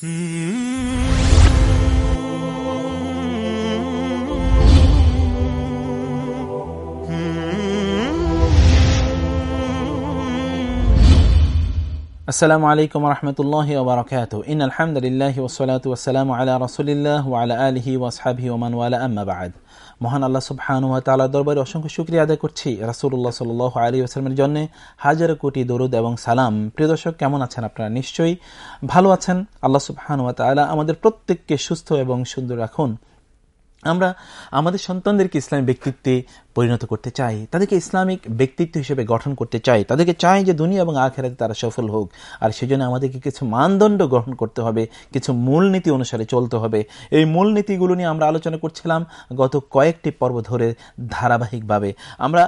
Hmm. আসসালামু আলাইকুম রহমতুল্লাহ ওবরাকাত ইন আলহামদুলিল্লাহ ওসলাত ওসালাম আল্লাহ রসুলিল্লাহ ওয়ালা আলহি ওয়াসহাবি ওমান ওয়ালা আম্মাবাদ মহান আল্লাহ সুবহান ওয়া তালার দরবারে অসংখ্য শুক্রিয়া আদায় করছি রাসুল্লাহ সাল আলী আসলামের জন্য। হাজার কোটি দরুদ এবং সালাম। প্রিয় দর্শক, কেমন আছেন আপনারা? নিশ্চয়ই ভালো আছেন। আল্লাহ সুবহান ওয়া তালা আমাদের প্রত্যেককে সুস্থ এবং সুন্দর রাখুন। আমরা আমাদের সন্তানদেরকে ইসলামী ব্যক্তিত্বে পরিণত করতে চাই, তাদেরকে ইসলামিক ব্যক্তিত্ব হিসেবে গঠন করতে চাই, তাদেরকে চাই যে দুনিয়া এবং আখেরাতে তারা সফল হোক। আর সেজন্য আমাদেরকে কিছু মানদণ্ড গ্রহণ করতে হবে, কিছু মূলনীতি অনুসারে চলতে হবে। এই মূলনীতিগুলো নিয়ে আমরা আলোচনা করছিলাম গত কয়েকটি পর্ব ধরে ধারাবাহিকভাবে। আমরা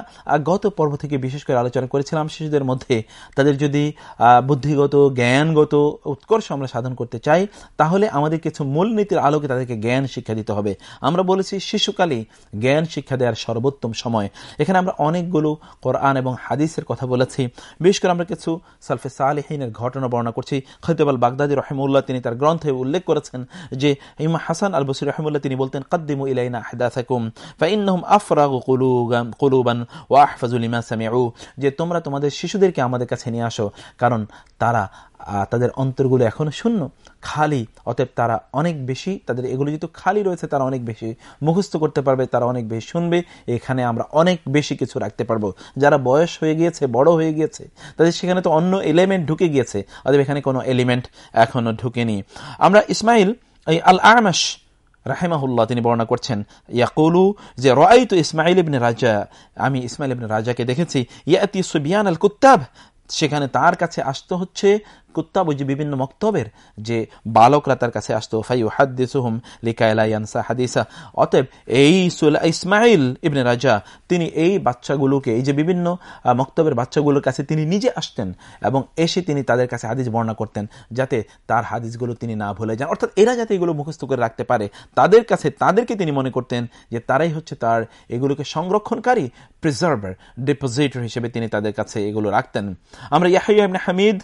গত পর্ব থেকে বিশেষ করে আলোচনা করেছিলাম শিশুদের মধ্যে, তাদের যদি বুদ্ধিগত, জ্ঞানগত উৎকর্ষ আমরা সাধন করতে চাই, তাহলে আমাদের কিছু মূলনীতির আলোকে তাদেরকে জ্ঞান শিক্ষা দিতে হবে। আমরা বলেছি শিশুকালে জ্ঞান শিক্ষা দেওয়ার সর্বোত্তম সময়। এখানে আমরা অনেকগুলো কোরআন এবং হাদিসের কথা বলেছি। বিশেষ করে আমরা কিছু সালফে সালেহিনের ঘটনা বর্ণনা করছি। খৈতবাল বাগদাদি রহমুল্লাহ তিনি তার গ্রন্থে উল্লেখ করেছেন যে ইমা হাসান আল বসির রহমুল্লাহ তিনি বলতেন, কদ্দিমু ইলাইনা হাদাসাকুম ফাইন্নহুম আফরাগু কুলুবান ওয়া আহফাজুল ইমা সামিউ। যে, তোমরা তোমাদের শিশুদেরকে আমাদের কাছে নিয়ে আসো, কারণ তারা তাদের অন্তরগুলো এখনও শূন্য। খালি, অতএব তারা অনেক বেশি, তাদের এগুলো যেহেতু খালি রয়েছে, তারা অনেক বেশি মুখস্থ করতে পারবে, তারা অনেক বেশি শুনবে, এখানে আমরা অনেক বেশি কিছু রাখতে পারব। যারা বয়স হয়ে গিয়েছে, বড় হয়ে গিয়েছে, তাদের সেখানে তো অন্য এলিমেন্ট ঢুকে গিয়েছে, অতএব এখানে কোনো এলিমেন্ট এখনও ঢুকেনি। আমরা ইসমাইল, এই আল আরমাস রাহেমাহুল্লাহ, তিনি বর্ণনা করছেন, ইয়াকুলু যে রয় তো ইসমাইল ইবনে রাজা, আমি ইসমাইল ইবনে রাজাকে দেখেছি, ইয়াতি সুবিয়ান আল কুত্তাব সেখানে তার কাছে আসতে হচ্ছে কুত্তাব ওই যে বিভিন্ন মক্তবের যে বালকরা তার কাছে আসতো ফাই হাদিসুহুম লিকায়লাইয়ানসা হাদিসা। অতএব এই ইসমাইল ইবনে রাজা, তিনি এই বাচ্চাগুলোকে, এই যে বিভিন্ন মক্তবের বাচ্চাগুলোর কাছে তিনি নিজে আসতেন এবং এসে তিনি তাদের কাছে হাদিস বর্ণনা করতেন যাতে তার হাদিসগুলো তিনি না ভুলে যান। অর্থাৎ এরা যাতে এগুলো মুখস্থ করে রাখতে পারে, তাদের কাছে তাদেরকে তিনি মনে করতেন যে তারাই হচ্ছে তার এগুলোকে সংরক্ষণকারী প্রিজার্ভার ডিপোজিটর হিসেবে তিনি তাদের কাছে এগুলো রাখতেন। আমরা ইয়াহিয়া হামিদ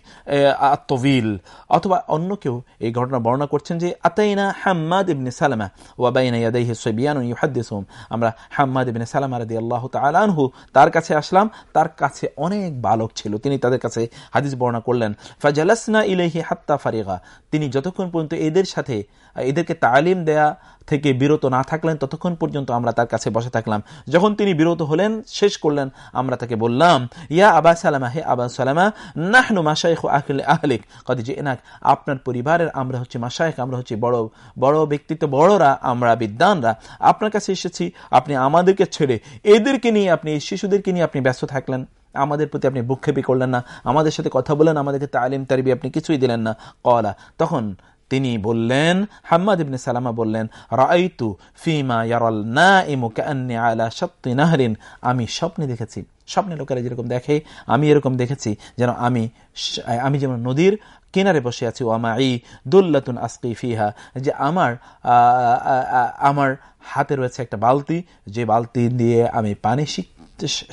তবিল অথবা অন্য কেউ এই ঘটনা বর্ণনা করছেন যে, আতাইনা হাম্মাদ ইবনে সালামা ওয়াবাইনা ইয়াদাইহি সুবিয়ান ইউহাদ্দিসুম আমরা হাম্মাদ ইবনে সালামা রাদিয়াল্লাহু তাআলা আনহু, তার কাছে আসলাম, তার কাছে অনেক বালক ছিল। তিনি তাদের কাছে হাদিস বর্ণনা করলেন, ফাজালাসনা ইলাইহি হাত্তা ফারিগা। তিনি যতক্ষণ পর্যন্ত এদের সাথে, এদেরকে তালিম দেয়া থেকে বিরত না থাকলেন, ততক্ষণ পর্যন্ত আমরা তার কাছে বসে থাকলাম। যখন তিনি বিরত হলেন, শেষ করলেন, আমরা তাকে বললাম, ইয়া আবা সালামা, হে আবা সালামা, নাহনু মাসাইখ আহলে আহলিক, কদি যে এনাক আপনার পরিবারের আমরা হচ্ছে মাসাইখ আমরা হচ্ছে বড় বড় ব্যক্তিত্ব, বড়রা, আমরা বিদ্যানরা আপনার কাছে এসেছি, আপনি আমাদেরকে ছেড়ে এদেরকে নিয়ে আপনি, শিশুদেরকে নিয়ে আপনি ব্যস্ত থাকলেন। আমাদের প্রতি আপনি বুক্ষেপি করলেন না। আমাদের সাথে কথা বলেন, আমাদেরকে তালিম তারিবি আপনি কিছুই দিলেন না। কলা, তখন তিনি বললেন, হাম্মাদ ইবনে সালামা বললেন রাইতু ফিমা ইয়ারল না ইমুকান্নি আলা সত্যি নাহরিন। আমি স্বপ্নে দেখেছি, স্বপ্নে লোকেরা যেরকম দেখে, আমি এরকম দেখেছি যেন আমি আমি যেমন নদীর কিনারে বসে আছি ওয়ামা ই দুল্লাতুন আসকি ফিহা, যে আমার আমার হাতে রয়েছে একটা বালতি, যে বালতি দিয়ে আমি পানি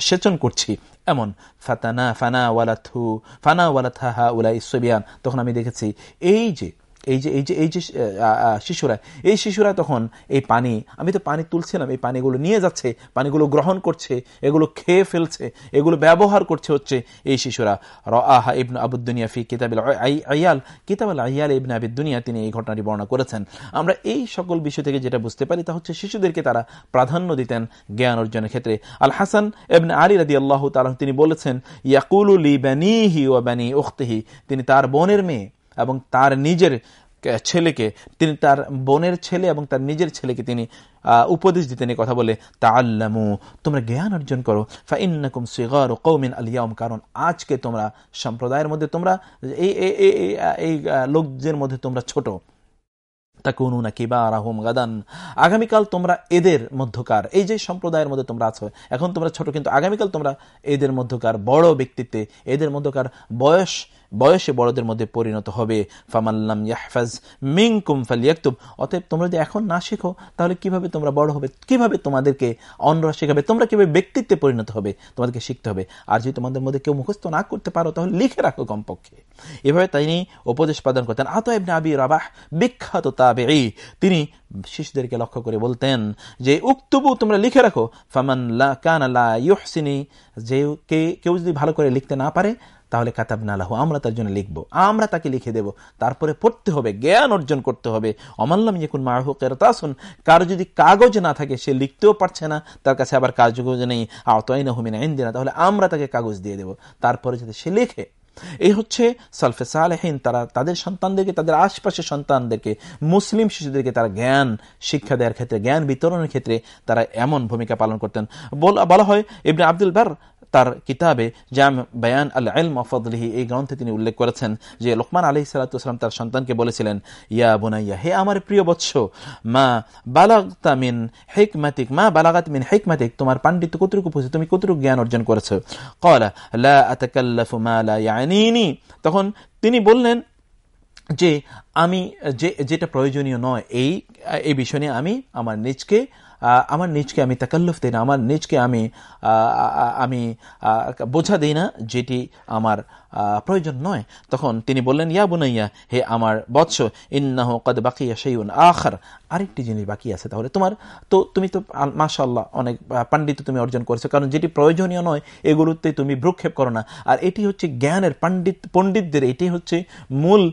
সেচন করছি, এমন। ফাতানা, ফানা ওয়ালাথু ফানা ওয়ালাথা উলাই সুবিয়ান, তখন আমি দেখেছি, এই যে এই যে এই যে এই যে শিশুরা, এই শিশুরা তখন এই পানি, আমি তো পানি তুলছিলাম, এই পানিগুলো নিয়ে যাচ্ছে, পানিগুলো গ্রহণ করছে, এগুলো খেয়ে ফেলছে, এগুলো ব্যবহার করছে হচ্ছে এই শিশুরা। র আহা ইবন আবুদ্দুনিয়া ফি কিতাবিল আয়াল কিতাবুল আয়াল ইবন আবিদ্দুনিয়া তিনি এই ঘটনাটি বর্ণনা করেছেন। আমরা এই সকল বিষয় থেকে যেটা বুঝতে পারি তা হচ্ছে শিশুদেরকে তারা প্রাধান্য দিতেন জ্ঞান অর্জনের ক্ষেত্রে। আল হাসান এবনে আলী রাদি আল্লাহ তালা তিনি বলেছেন, ইয়াকুল লি বানিহি ও বানি উখতেহি, তিনি তার বোনের মেয়ে এবং তার নিজের ছেলেকে, তিনি তার বোনের ছেলে এবং তার নিজের ছেলেকে তিনি উপদেশ দিতেন কথা বলে তা আল্লামু তোমরা জ্ঞান অর্জন করো, ফাইন্নাকুম সিগর কৌমিন আলিয়াম কারণ আজকে তোমরা সম্প্রদায়ের মধ্যে তোমরা, এই এই লোকদের মধ্যে তোমরা ছোট। তাকুনুনা কিবা রাহুম গাদান। আগামীকাল তোমরা এদের মধ্যকার, এই যে সম্প্রদায়ের মধ্যে তোমরা আছো, এখন তোমরা ছোট, কিন্তু আগামীকাল তোমরা এদের মধ্যকার, বড় ব্যক্তিত্বে, এদের মধ্যকার বয়স বয়সে বড়দের মধ্যে পরিণত হবে। ফামাল্লাম ইয়াহফাজ মিংকুম ফালিয়াক্তুব অতএব তোমরা যদি এখন না শেখো, তাহলে কীভাবে তোমরা বড় হবে? কীভাবে তোমাদেরকে অন্যরা শেখাবে? তোমরা কীভাবে ব্যক্তিত্বে পরিণত হবে? তোমাদেরকে শিখতে হবে। আর যদি তোমাদের মধ্যে কেউ মুখস্থ না করতে পারো, তাহলে লিখে রাখো কমপক্ষে। এভাবে তিনি উপদেশ প্রদান করতেন। আত ইবনে আবি রাবাহ, বিখ্যাত তাবেঈ, তিনি শিশুদেরকে লক্ষ্য করে বলতেন যে, উক্তবু তোমরা লিখে রাখো। ফামান লা কানা লা ইউহসিনি, যে কেউ যদি ভালো করে লিখতে না পারে তাহলে কাতাব না আমরা তার জন্য লিখব, আমরা তাকে লিখে দেব। তারপরে পড়তে হবে, জ্ঞান অর্জন করতে হবে। অমাল্লাম যখন মাহু কেরতাসুন, কারও যদি কাগজ না থাকে, সে লিখতেও পারছে না, তার কাছে আবার কাগজ নেই আতই না হুমিনা না তাহলে আমরা তাকে কাগজ দিয়ে দেব। তারপরে যদি সে লেখে, এই হচ্ছে সালফে সালেহীন, তারা তাদের সন্তানদেরকে, তাদের আশপাশের সন্তানদেরকে, মুসলিম শিশুদেরকে তারা জ্ঞান, শিক্ষা দেওয়ার ক্ষেত্রে, জ্ঞান বিতরণের ক্ষেত্রে তারা এমন ভূমিকা পালন করতেন। বলা হয়, ইবনে আব্দুল বার তার কিতাবে জাম, বয়ান আল আলম ফদলিহি এই গ্রন্থে তিনি উল্লেখ করেছেন যে লোকমান আলি সালাতাম তার সন্তানকে বলেছিলেন, ইয়া বোনাইয়া, হে আমার প্রিয় বৎস, মা বালাগতা মিন হেকমাতিক, মা বালাগাত মিন হেকমাতিক, তোমার পাণ্ডিত্য কতটুকু বুঝে, তুমি কতটুকু জ্ঞান অর্জন করেছ? কলা লা মা তখন তিনি বললেন যে, আমি, যে, যেটা প্রয়োজনীয় নয়, এই এই বিষয় আমি আমার নিজকে আমার নিজকে আমি তাকাল্লুফ দিই না, আমার নিজকে আমি আমি বোঝা দিই না যেটি আমার প্রয়োজন নয়। তখন তিনি বললেন, ইয়া বুনাইয়া, হে আমার বৎস, ইন্নাহ কদ বাকিয়া সেইউন আখার। আরেকটি জিনিস বাকি আছে তাহলে। তোমার তো, তুমি তো মাশাল্লাহ অনেক পাণ্ডিত্য তুমি অর্জন করেছ। কারণ যেটি প্রয়োজনীয় নয় এগুলোতে তুমি ভ্রুক্ষেপ করো না। আর এটি হচ্ছে জ্ঞানের পাণ্ডিত, পণ্ডিতদের, এটি হচ্ছে মূল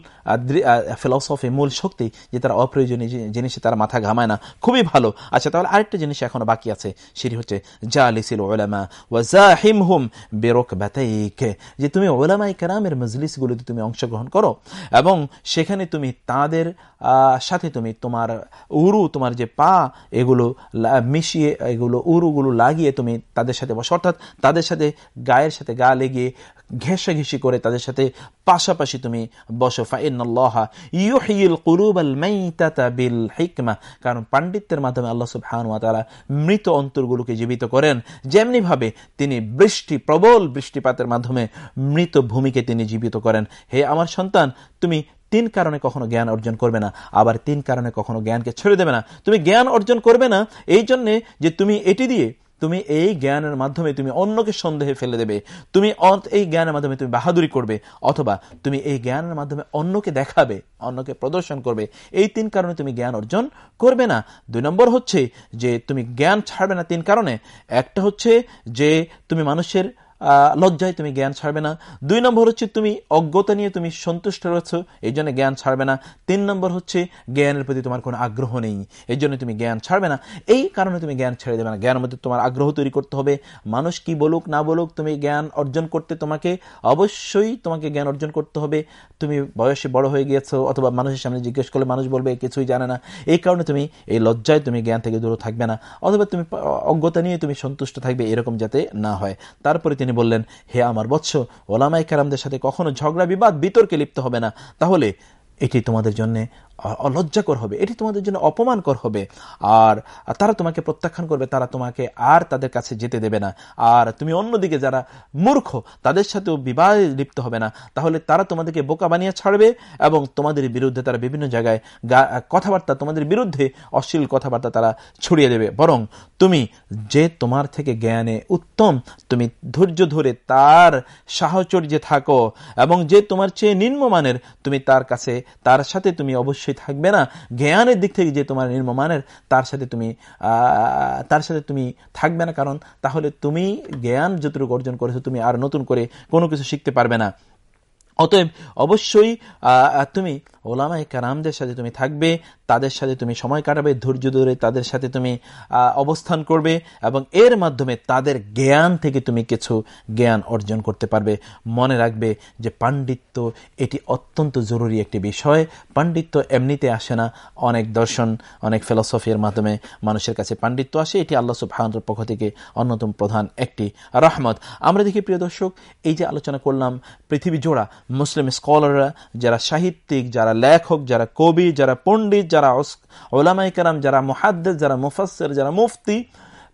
ফিলসফি মূল শক্তি যে তারা অপ্রয়োজনীয় জিনিসে তারা মাথা ঘামায় না। খুবই ভালো। আচ্ছা তাহলে আরেকটা জিনিস এখনও বাকি আছে। সেটি হচ্ছে, জালিসিল ওলামা ওয়াজাহিম হুম বেরোক বাতাইকে যে তুমি ওলামাই কেরামের মজলিসগুলোতে তুমি অংশগ্রহণ করো এবং সেখানে তুমি তাদের সাথে তুমি তোমার উরু, তোমার যে পা, এগুলো মিশিয়ে এগুলো, উরুগুলো লাগিয়ে তুমি তাদের সাথে বসো। অর্থাৎ তাদের সাথে গায়ের সাথে গা লেগে ঘেঁষাঘেঁষি করে তাদের সাথে পাশাপাশি তুমি বসো। ফাইনাল্লাহা বিল কারণ পাণ্ডিত্যের মাধ্যমে আল্লাহ সুবহান ওয়া মৃত অন্তরগুলোকে জীবিত করেন। যেমনি ভাবে তিনি বৃষ্টি, প্রবল বৃষ্টিপাতের মাধ্যমে মৃত ভূমিকে তিনি জীবিত করেন। হে আমার সন্তান, তুমি তিন কারণে কখনো জ্ঞান অর্জন করবে না। আবার তিন কারণে কখনো জ্ঞানকে ছেড়ে দেবে না। তুমি জ্ঞান অর্জন করবে না এই জন্যে যে তুমি এটি দিয়ে তুমি এই জ্ঞানের মাধ্যমে তুমি অন্যকে সন্দেহে ফেলে দেবে। তুমি এই জ্ঞানের মাধ্যমে তুমি বাহাদুরি করবে অথবা তুমি এই জ্ঞানের মাধ্যমে অন্যকে দেখাবে, অন্যকে প্রদর্শন করবে। এই তিন কারণে তুমি জ্ঞান অর্জন করবে না। দুই নম্বর হচ্ছে যে তুমি জ্ঞান ছাড়বে না তিন কারণে। একটা হচ্ছে যে তুমি মানুষের লজ্জায় তুমি জ্ঞান ছাড়বে না। দুই নম্বর হচ্ছে তুমি অজ্ঞতা নিয়ে তুমি সন্তুষ্ট রয়েছ, এই জন্য জ্ঞান ছাড়বে না। তিন নম্বর হচ্ছে জ্ঞানের প্রতি তোমার কোনো আগ্রহ নেই, এই জন্য তুমি জ্ঞান ছাড়বে না। এই কারণে তুমি জ্ঞান ছেড়ে দেবে না। জ্ঞানের মধ্যে তোমার আগ্রহ তৈরি করতে হবে। মানুষ কি বলুক, না বলুক, তুমি জ্ঞান অর্জন করতে তোমাকে অবশ্যই তোমাকে জ্ঞান অর্জন করতে হবে। তুমি বয়সে বড় হয়ে গিয়েছো অথবা মানুষের সামনে জিজ্ঞেস করলে মানুষ বলবে, কিছুই জানে না। এই কারণে তুমি এই লজ্জায় তুমি জ্ঞান থেকে দূরে থাকবে না। অথবা তুমি অজ্ঞতা নিয়ে তুমি সন্তুষ্ট থাকবে, এরকম যাতে না হয়। তারপরে তিনি বললেন, হে আমার বৎস ওলামাই কারামদের সাথে কখনো ঝগড়া, বিবাদ, বিতর্কে লিপ্ত হবে না। তাহলে এটি তোমাদের জন্য অলজ্জাকর হবে। এটি তোমাদের জন্য অপমানকর হবে। আর তারা তোমাকে প্রত্যাখ্যান করবে, তারা তোমাকে আর তাদের কাছে যেতে দেবে না। আর তুমি অন্যদিকে যারা মূর্খ, তাদের সাথেও বিবাহে লিপ্ত হবে না। তাহলে তারা তোমাদেরকে বোকা বানিয়ে ছাড়বে এবং তোমাদের বিরুদ্ধে তারা বিভিন্ন জায়গায় কথাবার্তা, তোমাদের বিরুদ্ধে অশ্লীল কথাবার্তা তারা ছড়িয়ে দেবে। বরং তুমি যে তোমার থেকে জ্ঞানে উত্তম, তুমি ধৈর্য ধরে তার সাহচর্যে থাকো এবং যে তোমার চেয়ে নিম্নমানের, তুমি তার কাছে, তার সাথে তুমি অবশ্যই অবশ্যই থাকবে না, জ্ঞানের দিক থেকে যে তোমার নির্মমানের, তার সাথে তুমি তার সাথে তুমি থাকবে না, কারণ তাহলে তুমি জ্ঞান যতটুকু অর্জন করেছ, তুমি আর নতুন করে কোনো কিছু শিখতে পারবে না। অতএব অবশ্যই তুমি ওলামাই কারামদের সাথে তুমি থাকবে, তাদের সাথে তুমি সময় কাটাবে, ধৈর্য ধরে তাদের সাথে তুমি অবস্থান করবে এবং এর মাধ্যমে তাদের জ্ঞান থেকে তুমি কিছু জ্ঞান অর্জন করতে পারবে। মনে রাখবে যে পাণ্ডিত্য এটি অত্যন্ত জরুরি একটি বিষয়। পাণ্ডিত্য এমনিতে আসে না। অনেক দর্শন, অনেক ফিলসফির মাধ্যমে মানুষের কাছে পাণ্ডিত্য আসে। এটি আল্লাহ সুবাহর পক্ষ থেকে অন্যতম প্রধান একটি রহমত। আমরা দেখি প্রিয় দর্শক, এই যে আলোচনা করলাম পৃথিবী জোড়া মুসলিম স্কলাররা, যারা সাহিত্যিক, যারা লেখক, যারা কবি, যারা পণ্ডিত, যারা ওলামাইকার যারা মহাদ্দ যারা মুফাসের যারা মুফতি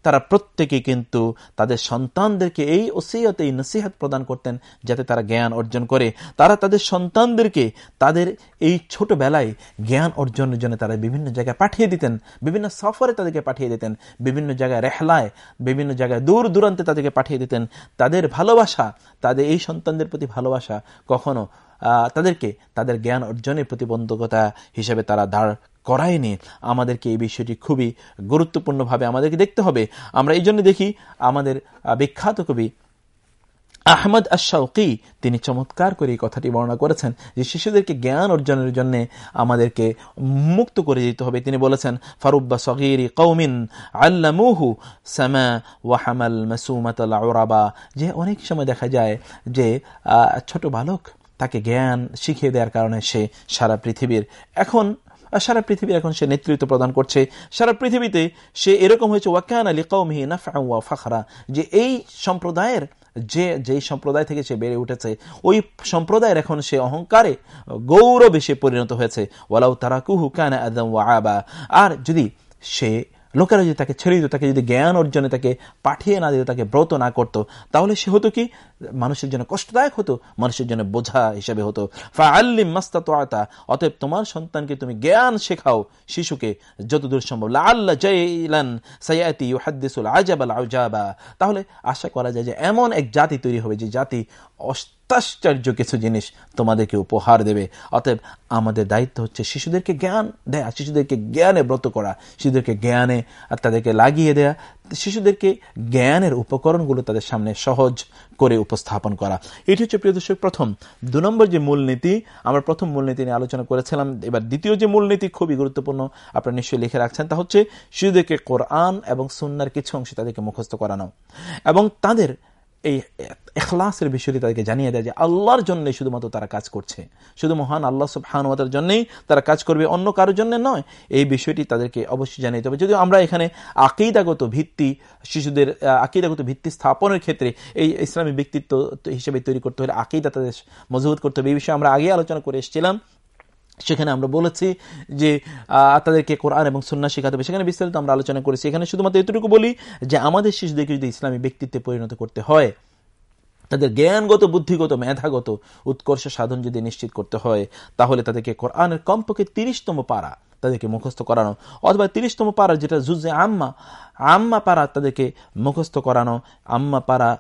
তারা প্রত্যেকে কিন্তু তাদের সন্তানদেরকে এই ওসিয়ত, এই নসিহাত প্রদান করতেন যাতে তারা জ্ঞান অর্জন করে। তারা তাদের সন্তানদেরকে তাদের এই ছোটবেলায় জ্ঞান অর্জনের জন্য তারা বিভিন্ন জায়গায় পাঠিয়ে দিতেন, বিভিন্ন সফরে তাদেরকে পাঠিয়ে দিতেন, বিভিন্ন জায়গায় রেহলায়, বিভিন্ন জায়গায় দূর দূরান্তে তাদেরকে পাঠিয়ে দিতেন। তাদের ভালোবাসা, তাদের এই সন্তানদের প্রতি ভালোবাসা কখনো তাদেরকে তাদের জ্ঞান অর্জনের প্রতিবন্ধকতা হিসেবে তারা দাঁড় করায়নি। আমাদেরকে এই বিষয়টি খুবই গুরুত্বপূর্ণভাবে আমাদেরকে দেখতে হবে। আমরা এই জন্য দেখি, আমাদের বিখ্যাত কবি আহমদ আশাউকি তিনি চমৎকার করে এই কথাটি বর্ণনা করেছেন যে, শিশুদেরকে জ্ঞান অর্জনের জন্য আমাদেরকে মুক্ত করে দিতে হবে। তিনি বলেছেন, ফারুব্বা সগিরি কৌমিন আল্লামুহু সামা ওয়াহামাল মাসুমাত যে, অনেক সময় দেখা যায় যে ছোট বালক তাকে জ্ঞান শিখিয়ে দেওয়ার কারণে সে সারা পৃথিবীর এখন, সারা পৃথিবীর এখন সে নেতৃত্ব প্রদান করছে। সারা পৃথিবীতে সে এরকম হয়েছে, ওয়াকান আলী কৌমহি নাফা ফাখরা যে এই সম্প্রদায়ের, যে, যেই সম্প্রদায় থেকে সে বেড়ে উঠেছে, ওই সম্প্রদায়ের এখন সে অহংকারে গৌরবে সে পরিণত হয়েছে। ওয়ালাউ তারা কুহু কান আদম ওয়া আবা আর যদি সে লোকেরা যদি তাকে ছেড়ে দিত, তাকে যদি জ্ঞান অর্জনে তাকে পাঠিয়ে না দিত, তাকে ব্রত না করত, তাহলে সে হতো কি? মানুষের জন্য কষ্টদায়ক হতো, মানুষের জন্য বোঝা হিসেবে হতো। ফা আল্লিম মাস্তা তো আতা অতএব তোমার সন্তানকে তুমি জ্ঞান শেখাও শিশুকে যতদূর সম্ভব। আল্লাহ জয়লান সাইয়াতি হাদ্দিসুল আজাবাল আউজাবা। তাহলে আশা করা যায় যে এমন এক জাতি তৈরি হবে যে জাতি অত্যাশ্চর্য কিছু জিনিস তোমাদেরকে উপহার দেবে। অতএব আমাদের দায়িত্ব হচ্ছে শিশুদেরকে জ্ঞান দেয়া, শিশুদেরকে জ্ঞানে ব্রত করা, শিশুদেরকে জ্ঞানে আর তাদেরকে লাগিয়ে দেয়া, শিশুদেরকে জ্ঞানের উপকরণগুলো তাদের সামনে সহজ করে উপস্থাপন করা। এটি হচ্ছে প্রিয় দর্শক, প্রথম। দু নম্বর যে মূলনীতি, আমরা প্রথম মূলনীতি নিয়ে আলোচনা করেছিলাম, এবার দ্বিতীয় যে মূলনীতি খুবই গুরুত্বপূর্ণ, আপনারা নিশ্চয়ই লিখে রাখছেন, তা হচ্ছে শিশুদেরকে কোরআন এবং সুন্নার কিছু অংশ তাদেরকে মুখস্থ করানো। এবং তাদের এই এখলাসের বিষয়টি তাদেরকে জানিয়ে দেয় যে আল্লাহর জন্যই শুধুমাত্র তারা কাজ করছে। শুধু মহান আল্লাহ সুবহানুয়াতার জন্যই তারা কাজ করবে, অন্য কারোর জন্য নয়। এই বিষয়টি তাদেরকে অবশ্যই জানিয়ে হবে। যদিও আমরা এখানে আকিদাগত ভিত্তি, শিশুদের আকিদাগত ভিত্তি স্থাপনের ক্ষেত্রে এই ইসলামী ব্যক্তিত্ব হিসেবে তৈরি করতে হলে আকিদা তাদের মজবুত করতে হবে। এই বিষয়ে আমরা আগে আলোচনা করে এসেছিলাম। সেখানে আমরা বলেছি যে তাদেরকে কোরআন এবং সন্ন্যাস শেখাতে হবে। সেখানে বিস্তারিত আমরা আলোচনা করেছি। এখানে শুধুমাত্র এতটুকু বলি যে, আমাদের শিশুদেরকে যদি ইসলামী ব্যক্তিত্বে পরিণত করতে হয়, তাদের জ্ঞানগত, বুদ্ধিগত, মেধাগত, উৎকর্ষ সাধন যদি নিশ্চিত করতে হয়, তাহলে তাদেরকে কোরআনের কমপক্ষে তিরিশতম পারা তাদেরকে মুখস্থ করানো, অথবা তিরিশতম পারা যেটা জুজে আম্মা আম্মা পারা তাদেরকে মুখস্থ করানো, আম্মা পারা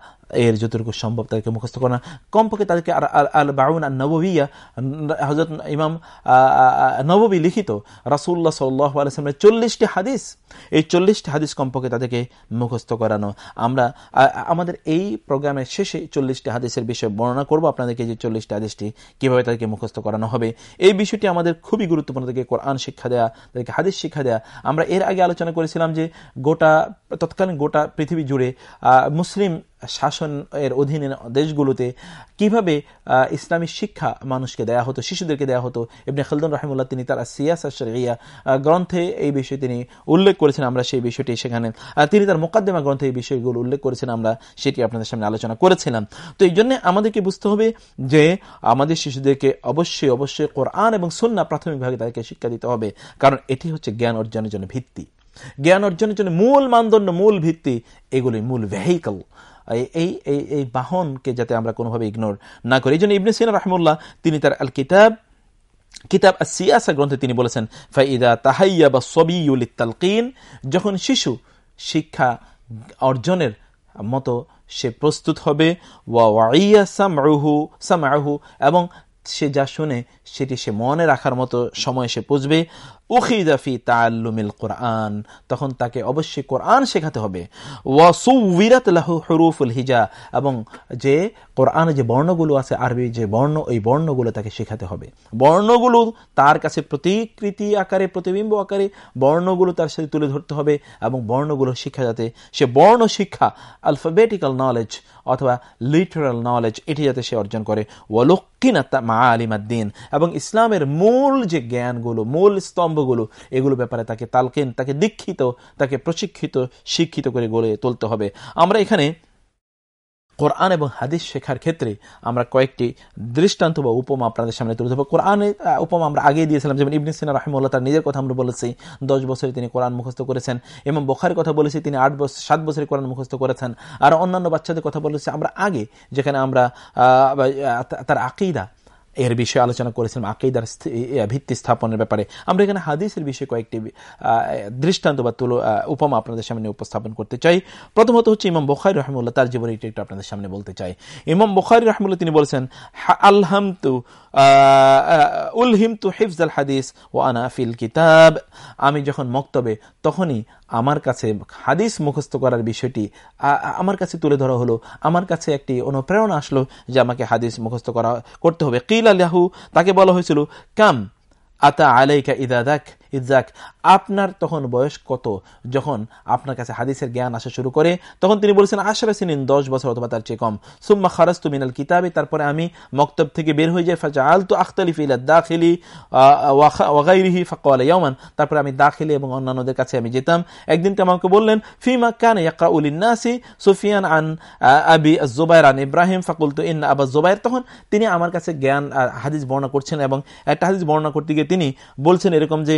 এর যতটুকু সম্ভব তাদেরকে মুখস্থ করা কমপক্ষে তাদেরকে আল বাউন আর নববিয়া হজরত ইমাম নববী লিখিত রাসুল্লাহ সাল্লাহ আলসালামের চল্লিশটি হাদিস। এই চল্লিশটি হাদিস কমপক্ষে তাদেরকে মুখস্থ করানো। আমরা আমাদের এই প্রোগ্রামের শেষে চল্লিশটি হাদিসের বিষয়ে বর্ণনা করব। আপনাদেরকে যে চল্লিশটি হাদিসটি কীভাবে তাদেরকে মুখস্থ করানো হবে, এই বিষয়টি আমাদের খুবই গুরুত্বপূর্ণ। তাদেরকে কোরআন শিক্ষা দেয়া, তাদেরকে হাদিস শিক্ষা দেওয়া আমরা এর আগে আলোচনা করেছিলাম যে গোটা তৎকালীন গোটা পৃথিবী জুড়ে মুসলিম শাসন এর অধীনে দেশগুলোতে কীভাবে ইসলামী শিক্ষা মানুষকে দেয়া হতো, শিশুদেরকে দেয়া হতো এমনি খালদুন রাহিমুল্লাহ তিনি তার সিয়াসা শরিয়া গ্রন্থে এই বিষয়ে তিনি উল্লেখ করেছেন, আমরা সেই বিষয়টি সেখানে তিনি তার মোকাদ্দমা গ্রন্থে এই বিষয়গুলো উল্লেখ করেছেন, আমরা সেটি আপনাদের সামনে আলোচনা করেছিলাম। তো এই জন্য আমাদেরকে বুঝতে হবে যে আমাদের শিশুদেরকে অবশ্যই অবশ্যই কোরআন এবং সন্না প্রাথমিকভাবে তাদেরকে শিক্ষা দিতে হবে, কারণ এটি হচ্ছে জ্ঞান অর্জনের জন্য ভিত্তি। জ্ঞান অর্জনের জন্য মূল মানদণ্ড, মূল ভিত্তি এগুলি, মূল ভেহিকল এই এই এই বাহনকে যাতে আমরা কোনোভাবে ইগনোর না করি। এই জন্য ইবনে সিনা রহমুল্লাহ তিনি তার আল কিতাব কিতাব সিয়াসা গ্রন্থে তিনি বলেছেন, ফাইদা তাহাইয়া বা সবিউল তালকিন যখন শিশু শিক্ষা অর্জনের মতো সে প্রস্তুত হবে, ওয়া সামাহু এবং সে যা শুনে, সেটি সে মনে রাখার মতো সময় সে পুষবে উখিদাফি তাল্লুমিল কোরআন। তখন তাকে অবশ্যই কোরআন শেখাতে হবে। ওয়াসুবিরাত লাহু হরুফুল হিজা। এবং যে কোরআনে যে বর্ণগুলো আছে, আরবি যে বর্ণ, ওই বর্ণগুলো তাকে শেখাতে হবে। বর্ণগুলো তার কাছে প্রতিকৃতি আকারে, প্রতিবিম্ব আকারে, বর্ণগুলো তার সাথে তুলে ধরতে হবে। এবং বর্ণগুলো শিক্ষা যাতে সে বর্ণ শিক্ষা আলফাবেটিক্যাল নলেজ অথবা লিটারাল নলেজ এটি যাতে সে অর্জন করে। মা এবং ইসলামের মূল যে জ্ঞানগুলো, মূল স্তম্ভগুলো, এগুলো ব্যাপারে তাকে তালকেন, তাকে দীক্ষিত, তাকে প্রশিক্ষিত, শিক্ষিত করে গড়ে তুলতে হবে। আমরা এখানে কোরআন এবং হাদিস শেখার ক্ষেত্রে আমরা কয়েকটি দৃষ্টান্ত বা উপমা আপনাদের সামনে তুলে ধরবো। কোরআনে উপমা আমরা আগেই দিয়েছিলাম, যেমন ইবনে সিনা রাহিমুল্লাহ তার নিজের কথা আমরা বলেছি, দশ বছরে তিনি কোরআন মুখস্থ করেছেন। এবং বোখারের কথা বলেছি, তিনি আট বছর, সাত বছরে কোরআন মুখস্থ করেছেন। আর অন্যান্য বাচ্চাদের কথা বলেছি আমরা আগে, যেখানে আমরা তার আকিদা এর বিষয়ে আলোচনা করেছিলাম আকেইদার ভিত্তি স্থাপনের ব্যাপারে। আমরা এখানে হাদিসের বিষয়ে কয়েকটি দৃষ্টান্ত বা তুলো উপমা আপনাদের সামনে উপস্থাপন করতে চাই। প্রথমত হচ্ছে ইমাম বখারি রহমুল্লাহ তার জীবনে একটু আপনাদের সামনে বলতে চাই। ইমাম বখারি রহমুল্লাহ তিনি বলছেন আলহামতু উলহিমতু হিফজাল হাদিস ও আনাফিল কিতাব। আমি যখন মক্তবে, তখনই আমার কাছে হাদিস মুখস্থ করার বিষয়টি আমার কাছে তুলে ধরা হলো, আমার কাছে একটি অনুপ্রেরণা আসলো যে আমাকে হাদিস মুখস্থ করা, করতে হবে। কিল আল্লাহু তাকে বলা হয়েছিল, কাম আতা আলাইকা ইদাদাক ইজাক আপনার তখন বয়স কত? যখন আপনার কাছে হাদিসের জ্ঞান আসা শুরু করে, তখন তিনি বলেছেন আশরা সিনিন দশ বছর অথবা তার চেয়ে কম। সুম্মা খারাস্তু মিনাল কিতাবে। তারপরে আমি মক্তব থেকে বের হয়ে যাই ফাজা আলতু আখতালিফ ইলা দাখিলি ওয়াগাইরিহি ফাকাল ইয়ামান তারপরে আমি দাখিলি এবং অন্যান্যদের কাছে আমি যেতাম। একদিন তো আমাকে বললেন, ফিমা কান ইয়াকরা উলিন্নাসি সুফিয়ান আন আবি জুবাইর আন ইব্রাহিম? ফাকুলতু ইন আবা জুবাইর। তখন তিনি আমার কাছে জ্ঞান হাদিস বর্ণনা করছেন এবং একটা হাদিস বর্ণনা করতে গিয়ে তিনি বলছেন এরকম যে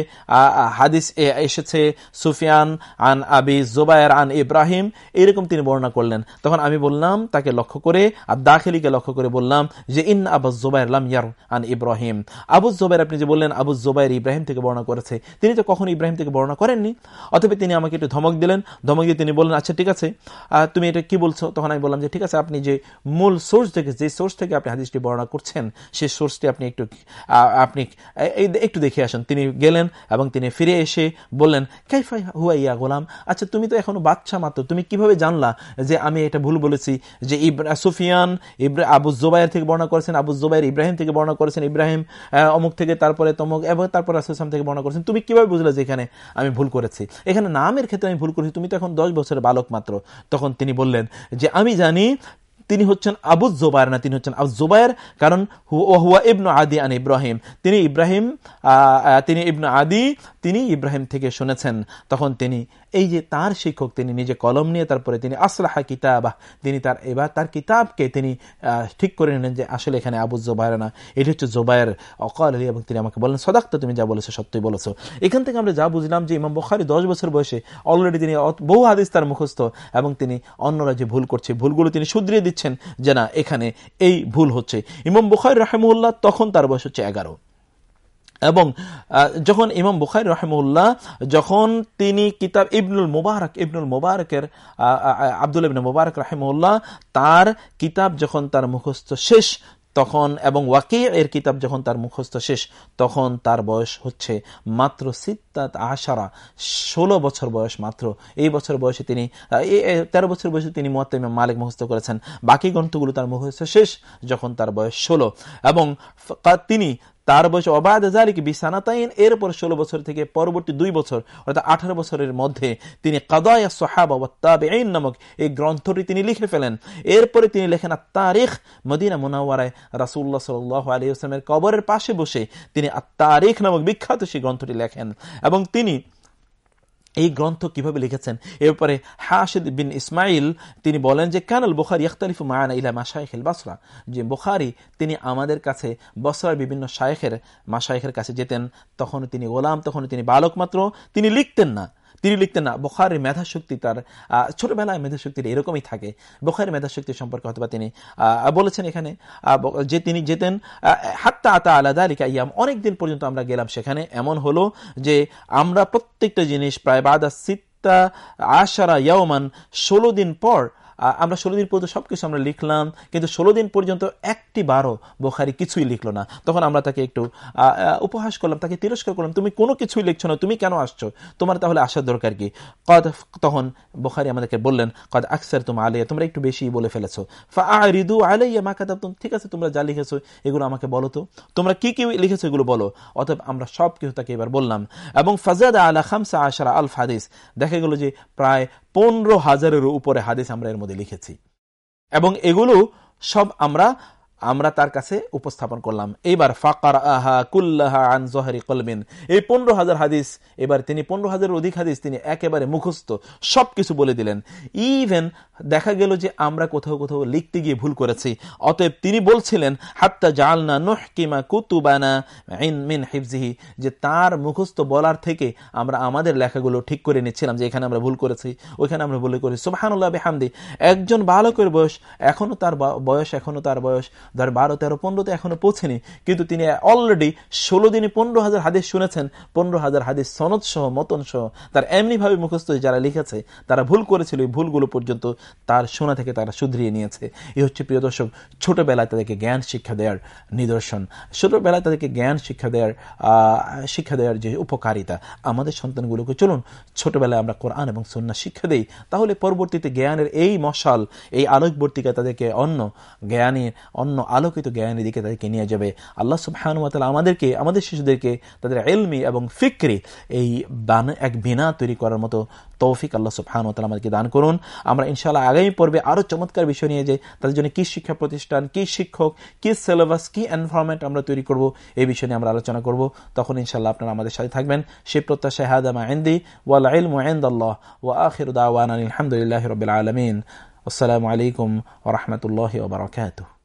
হাদিস এ এসেছে সুফিয়ান আন আবি জোবায়ের আন ইব্রাহিম, এরকম তিনি বর্ণনা করলেন। তখন আমি বললাম, তাকে লক্ষ্য করে, আর দাখিলিকে লক্ষ্য করে বললাম যে ইন আবু জোবায়ের লাম ইয়ার আন ইব্রাহিম। আবু জোবাইর, আপনি যে বললেন, আবু জোবাইর ইব্রাহিম থেকে বর্ণনা করেছে। তিনি তো কখনো ইব্রাহিম থেকে বর্ণনা করেননি, অথবা তিনি আমাকে একটু ধমক দিলেন। ধমক দিয়ে তিনি বললেন আচ্ছা ঠিক আছে তুমি এটা কি বলছো? তখন আমি বললাম যে, ঠিক আছে, আপনি যে মূল সোর্স থেকে, যে সোর্স থেকে আপনি হাদিসটি বর্ণনা করছেন সেই সোর্সটি আপনি একটু আপনি একটু দেখে আসেন। তিনি গেলেন এবং তিনি ফিরে এসে বললেন কাইফাই হুয়া ইয়া গোলাম? আচ্ছা তুমি তো এখনও বাচ্চা মাত্র। তুমি কীভাবে জানলা যে আমি এটা ভুল বলেছি? যে ইব্রা, সুফিয়ান ইব্রা, আবু জোবাইর থেকে বর্ণনা করেছেন, আবু জোবাইর ইব্রাহিম থেকে বর্ণনা করেছেন, ইব্রাহিম অমুক থেকে, তারপরে তমুক, এবং তারপর আসলাম থেকে বর্ণনা করেছেন। তুমি কীভাবে বুঝলে যে এখানে আমি ভুল করেছি? এখানে নামের ক্ষেত্রে আমি ভুল করেছি। তুমি তো এখন দশ বছরের বালক মাত্র। তখন তিনি বললেন যে, আমি জানি তিনি হচ্ছেন আবু জোবায়ের না তিনি হচ্ছেন আবু জোবায়ের কারণ ওহুয়া ইবনু আদি আন ইব্রাহিম। তিনি ইব্রাহিম তিনি ইবন আদি, তিনি ইব্রাহিম থেকে শুনেছেন। তখন তিনি এই যে তার শিক্ষক তিনি নিজে কলম নিয়ে তারপরে তিনি আসলাহা কিতাবাহ, তিনি তার এবার তার কিতাবকে তিনি ঠিক করে নিলেন যে আসলে এখানে আবু জোবায়ের না এটি হচ্ছে জোবায়ের অকাল আলী এবং তিনি আমাকে বললেন, সদাক্ত, তুমি যা বলেছ সত্যই বলেছ। এখান থেকে আমরা যা বুঝলাম যে ইমাম বখারি দশ বছর বয়সে অলরেডি তিনি বহু হাদিস তার মুখস্থ এবং তিনি অন্যরা যে ভুল করছে, ভুলগুলো তিনি শুধরিয়ে দিচ্ছেন যে না, এখানে এই ভুল হচ্ছে। ইমাম বুখারি রাহেমুল্লাহ তখন তার বয়স হচ্ছে এগারো। এবং যখন ইমাম বুখারি রহমুল্লাহ যখন তিনি কিতাব ইবনুল মুবারক, ইবনুল মুবারকের আব্দুল ইবনুল মুবারক রাহেমুল্লাহ তার কিতাব যখন তার মুখস্থ শেষ, তখন এবং ওয়াকি এর কিতাব যখন তার মুখস্থ শেষ, তখন তার বয়স হচ্ছে মাত্র সিত্তাত আশারা, ষোলো বছর বয়স মাত্র। এই বছর বয়সে তিনি তেরো বছর বয়সে তিনি মোয়াত্তাইম মালিক মুখস্থ করেছেন। বাকি গ্রন্থগুলো তার মুখস্থ শেষ, যখন তার বয়স ষোলো। এবং তিনি তার বয়স অবাধ জালিক বিসানাতাইন, এরপর ষোলো বছর থেকে পরবর্তী দুই বছর, অর্থাৎ আঠারো বছরের মধ্যে তিনি কাদায় সোহাবা এই নামক এই গ্রন্থটি তিনি লিখে ফেলেন। এরপরে তিনি লেখেন তারিখ মদিনা মুনাওয়ারায়। রাসুল্লাহ সাল আলী আসলামের কবরের পাশে বসে তিনি আত্মারিখ নামক বিখ্যাত সেই গ্রন্থটি লেখেন। এবং তিনি এই গ্রন্থ কীভাবে লিখেছেন? এরপরে হাশিদ বিন ইসমাইল, তিনি বলেন যে কানাল বুখারি ইখতালিফ মায়ানা ইলা মাশাইখেল বাসরা? যে, বুখারি, তিনি আমাদের কাছে বসরার বিভিন্ন শায়েখের মাশাইখের কাছে যেতেন তখন তিনি গোলাম তখন তিনি বালক মাত্র, তিনি লিখতেন না। তিনি লিখতেন না, বোখারের মেধাশক্তি তার ছোটবেলায় মেধাশক্তির এরকমই থাকে। বোখারের মেধাশক্তি সম্পর্কে হয়তো তিনি বলেছেন এখানে যে তিনি যেতেন হাত্তা আতা আলাদা আলিকা ইয়াম, অনেকদিন পর্যন্ত আমরা গেলাম সেখানে। এমন হলো যে আমরা প্রত্যেকটা জিনিস প্রায় বাদা সিত্তা আশারা ইয়াওমান ষোলো দিন পর আমরা ষোলো দিন পর্যন্ত সবকিছু আমরা লিখলাম, কিন্তু ষোলো দিন পর্যন্ত একটি বারো বোখারি কিছুই লিখলো না। তখন আমরা তাকে একটু উপহাস করলাম, তাকে তিরস্কার করলাম, তুমি কোনো কিছুই লিখছো না, তুমি কেন আসছো? তোমার তাহলে আসার দরকার কি? কদ, তখন বোখারি আমাদেরকে বললেন, কদ আকসার তোমার আলিয়া তোমরা একটু বেশি বলে ফেলেছো। রিদু আলাইয়া মা কাতাব ঠিক আছে, তোমরা যা লিখেছো, এগুলো আমাকে বলো তো। তোমরা কি কি লিখেছো, এগুলো বলো। অতএব আমরা সব কিছু তাকে এবার বললাম। এবং ফাজাদা আলা খামসা আশারা আল ফাদিস দেখা গেল যে প্রায় পনেরো হাজারের উপরে হাদিস আমরা এর মধ্যে লিখেছি। এবং এগুলো সব আমরা আমরা তার কাছে উপস্থাপন করলাম। এইবার ফাকার আহা কুল্লাহা আন জহারি কলমিন এই পনেরো হাজার হাদিস, এবার তিনি পনেরো হাজারের অধিক হাদিস তিনি একেবারে মুখস্থ সব কিছু বলে দিলেন। ইভেন দেখা গেল যে আমরা কোথাও কোথাও লিখতে গিয়ে ভুল করেছি। অতএব তিনি বলছিলেন, হাত্তা জালনা নুহ কিমা কুতুবানা মিন হিফজিহি যে তার মুখস্থ বলার থেকে আমরা আমাদের লেখাগুলো ঠিক করে নিচ্ছিলাম যে এখানে আমরা ভুল করেছি, ওইখানে আমরা ভুল করেছি। সুবাহানুল্লাহ, বেহামদি। একজন বালকের বয়স এখনও তার বয়স এখনও তার বয়স, ধর বারো, তেরো পনেরোতে এখনও পৌঁছেনি। কিন্তু তিনি অলরেডি ষোলো দিনে পনেরো হাজার হাদিস শুনেছেন, পনেরো হাজার হাদিস সনদ সহ মতন সহ তার এমনিভাবে মুখস্থ যারা লিখেছে, তারা ভুল করেছিল এই ভুলগুলো পর্যন্ত। তার শোনা থেকে তারা শুধরিয়ে নিয়েছে। এই হচ্ছে প্রিয় দর্শক, ছোটবেলায় তাদেরকে জ্ঞান শিক্ষা দেওয়ার নিদর্শন। ছোটবেলায় তাদেরকে জ্ঞান শিক্ষা দেওয়ার শিক্ষা দেওয়ার যে উপকারিতা, আমাদের সন্তানগুলোকে চলুন ছোটবেলায় আমরা কোরআন এবং সন্না শিক্ষা দেই। তাহলে পরবর্তীতে জ্ঞানের এই মশাল, এই আলোকবর্তিকা তাদেরকে অন্য জ্ঞানের অন্য আলোকিত জ্ঞানের দিকে তাদেরকে নিয়ে যাবে। আল্লাহ সুবাহানুমাতাল আমাদেরকে, আমাদের শিশুদেরকে তাদের এলমি এবং ফিক্রি, এই এক বিনা তৈরি করার মতো তৌফিক আল্লাহ সুবহান ও আমাদেরকে দান করুন। আমরা ইনশাল্লাহ আগামী পর্বে আরও চমৎকার বিষয় নিয়ে যাই তাদের জন্য কি শিক্ষা প্রতিষ্ঠান, কি শিক্ষক, কি সিলেবাস কি এনভারনমেন্ট আমরা তৈরি করব, এই বিষয় নিয়ে আমরা আলোচনা করব। তখন ইনশাল্লাহ আপনারা আমাদের সাথে থাকবেন। সে প্রত্যাশা হাদামা আইন্দি ওয়াল ইলমু ইনদাল্লাহ, ওয়া আখির দাওয়ানা আলহামদুলিল্লাহি রাব্বিল আলামিন। আসসালামু আলাইকুম ওরহমতুল্লাহ বারাকাতুহু।